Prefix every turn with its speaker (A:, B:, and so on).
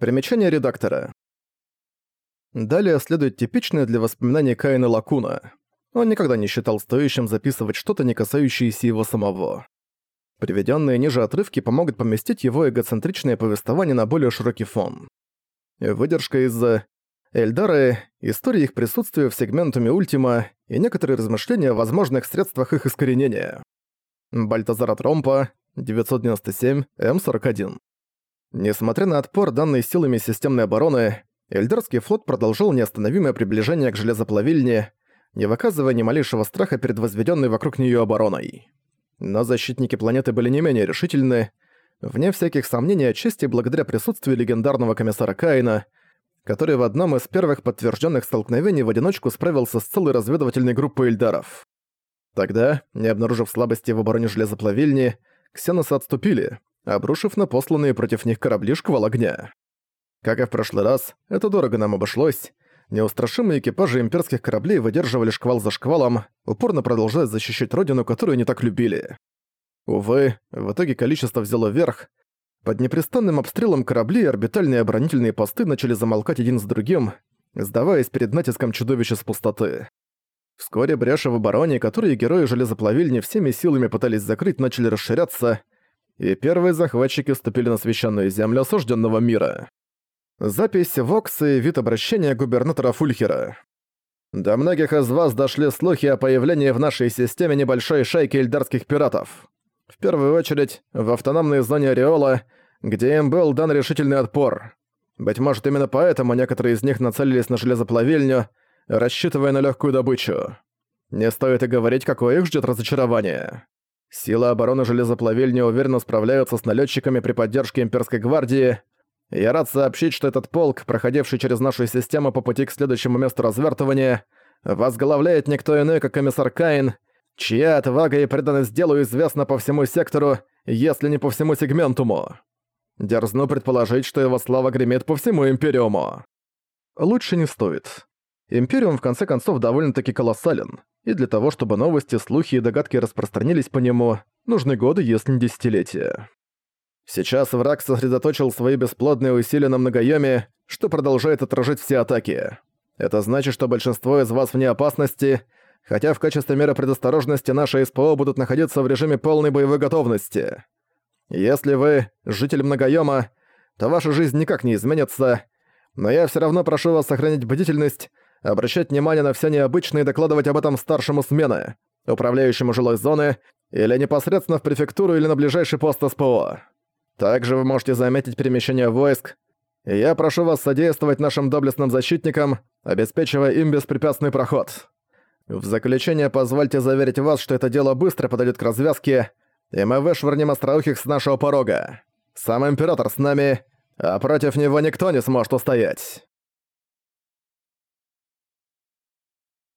A: Примечание редактора. Далее следует типичная для воспоминаний Каина лакуна. Он никогда не считал стоящим записывать что-то, не касающееся его самого. Приведенные ниже отрывки помогут поместить его эгоцентричное повествование на более широкий фон. Выдержка из Эльдары, история их присутствия в сегментуме Ультима и некоторые размышления о возможных средствах их искоренения. Бальтазара Тромпа, 997, М41. Несмотря на отпор, данной силами системной обороны, Эльдарский флот продолжил неостановимое приближение к железоплавильне, не выказывая ни малейшего страха перед возведенной вокруг нее обороной. Но защитники планеты были не менее решительны, вне всяких сомнений отчасти благодаря присутствию легендарного комиссара Каина, который в одном из первых подтвержденных столкновений в одиночку справился с целой разведывательной группой эльдаров. Тогда, не обнаружив слабости в обороне железоплавильни, ксеносы отступили, обрушив на посланные против них корабли шквал огня. Как и в прошлый раз, это дорого нам обошлось, Неустрашимые экипажи имперских кораблей выдерживали шквал за шквалом, упорно продолжая защищать родину, которую они так любили. Увы, в итоге количество взяло верх. Под непрестанным обстрелом корабли орбитальные оборонительные посты начали замолкать один с другим, сдаваясь перед натиском чудовища с пустоты. Вскоре бреши в обороне, которые герои железоплавильни всеми силами пытались закрыть, начали расширяться, и первые захватчики ступили на священную землю осужденного мира. Запись Вокс и вид обращения губернатора Фульхера. До многих из вас дошли слухи о появлении в нашей системе небольшой шайки эльдарских пиратов. В первую очередь, в автономной зоне Ореола, где им был дан решительный отпор. Быть может, именно поэтому некоторые из них нацелились на железоплавильню, рассчитывая на легкую добычу. Не стоит и говорить, какое их ждет разочарование. Силы обороны железоплавильни уверенно справляются с налетчиками при поддержке имперской гвардии, я рад сообщить, что этот полк, проходивший через нашу систему по пути к следующему месту развертывания, возглавляет никто иной, как комиссар Каин, чья отвага и преданность делу известна по всему сектору, если не по всему сегментуму. Дерзну предположить, что его слава гремит по всему Империуму. Лучше не стоит. Империум в конце концов довольно-таки колоссален, и для того, чтобы новости, слухи и догадки распространились по нему, нужны годы, если не десятилетия. Сейчас враг сосредоточил свои бесплодные усилия на многоёме, что продолжает отражать все атаки. Это значит, что большинство из вас вне опасности, хотя в качестве меры предосторожности наши СПО будут находиться в режиме полной боевой готовности. Если вы житель многоёма, то ваша жизнь никак не изменится, но я всё равно прошу вас сохранить бдительность, обращать внимание на все необычное и докладывать об этом старшему смены, управляющему жилой зоны или непосредственно в префектуру или на ближайший пост СПО. Также вы можете заметить перемещение войск, и я прошу вас содействовать нашим доблестным защитникам, обеспечивая им беспрепятственный проход. В заключение позвольте заверить вас, что это дело быстро подойдет к развязке, и мы вышвырнем остроухих с нашего порога. Сам Император с нами, а против него никто не сможет устоять».